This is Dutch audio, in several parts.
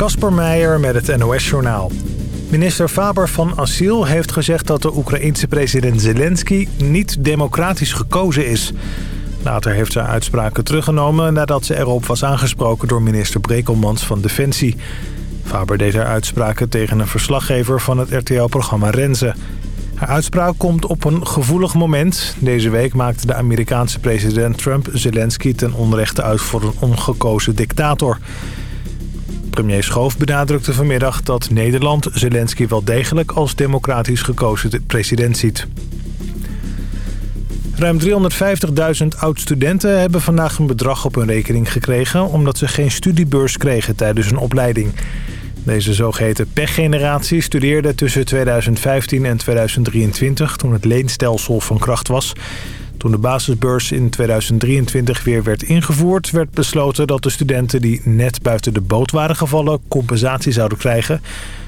Kasper Meijer met het NOS-journaal. Minister Faber van Asiel heeft gezegd dat de Oekraïense president Zelensky niet democratisch gekozen is. Later heeft ze uitspraken teruggenomen nadat ze erop was aangesproken door minister Brekelmans van Defensie. Faber deed haar uitspraken tegen een verslaggever van het RTL-programma Renze. Haar uitspraak komt op een gevoelig moment. Deze week maakte de Amerikaanse president Trump Zelensky ten onrechte uit voor een ongekozen dictator. Premier Schoof benadrukte vanmiddag dat Nederland Zelensky wel degelijk als democratisch gekozen president ziet. Ruim 350.000 oud-studenten hebben vandaag een bedrag op hun rekening gekregen... omdat ze geen studiebeurs kregen tijdens hun opleiding. Deze zogeheten pechgeneratie studeerde tussen 2015 en 2023... toen het leenstelsel van kracht was. Toen de basisbeurs in 2023 weer werd ingevoerd... werd besloten dat de studenten die net buiten de boot waren gevallen... compensatie zouden krijgen.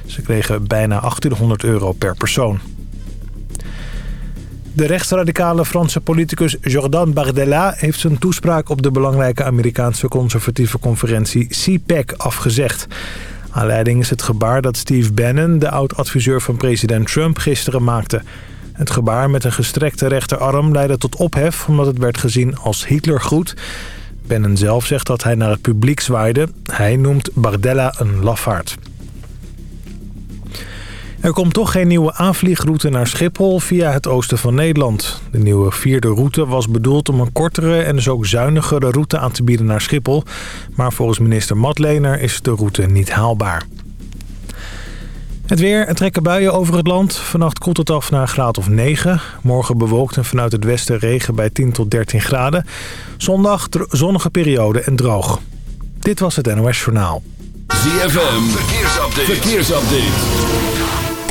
Ze kregen bijna 1800 euro per persoon. De rechtsradicale Franse politicus Jordan Bardella heeft zijn toespraak op de belangrijke Amerikaanse conservatieve conferentie CPAC afgezegd. Aanleiding is het gebaar dat Steve Bannon, de oud-adviseur van president Trump, gisteren maakte. Het gebaar met een gestrekte rechterarm leidde tot ophef omdat het werd gezien als Hitlergroet. Bannon zelf zegt dat hij naar het publiek zwaaide. Hij noemt Bardella een lafaard. Er komt toch geen nieuwe aanvliegroute naar Schiphol via het oosten van Nederland. De nieuwe vierde route was bedoeld om een kortere en dus ook zuinigere route aan te bieden naar Schiphol. Maar volgens minister Matlener is de route niet haalbaar. Het weer, er trekken buien over het land. Vannacht koelt het af naar een graad of 9. Morgen bewolkt en vanuit het westen regen bij 10 tot 13 graden. Zondag zonnige periode en droog. Dit was het NOS Journaal. ZFM, verkeersupdate. verkeersupdate.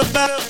about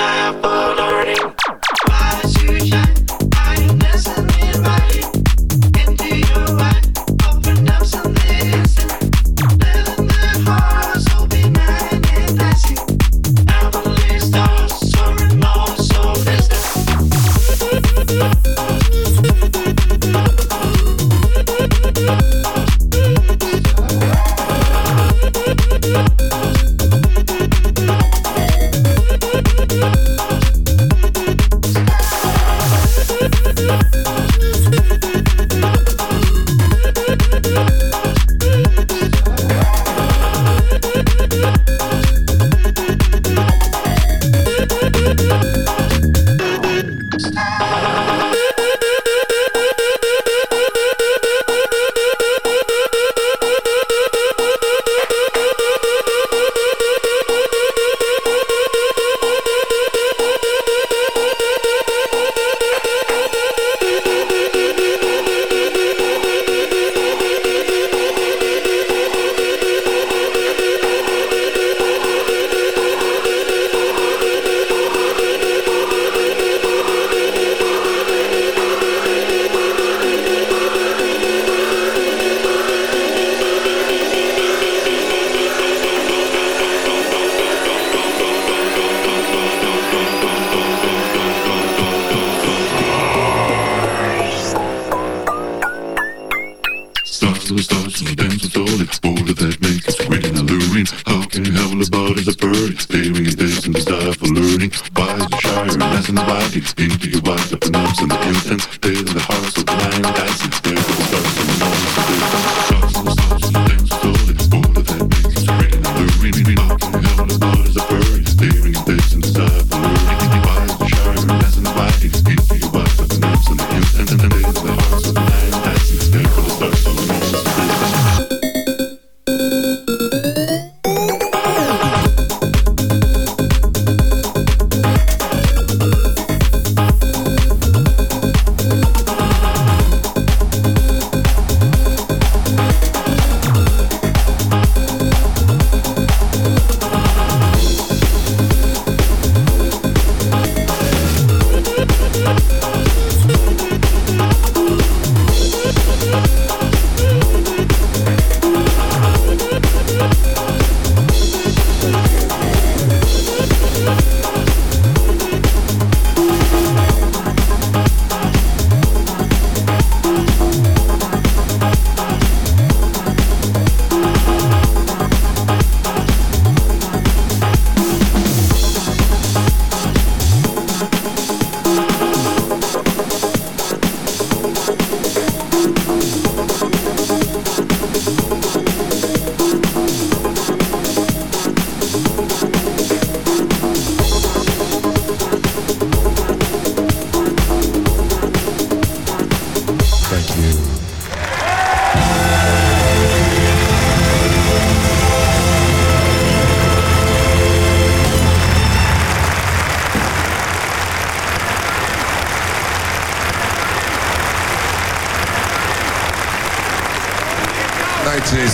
desire for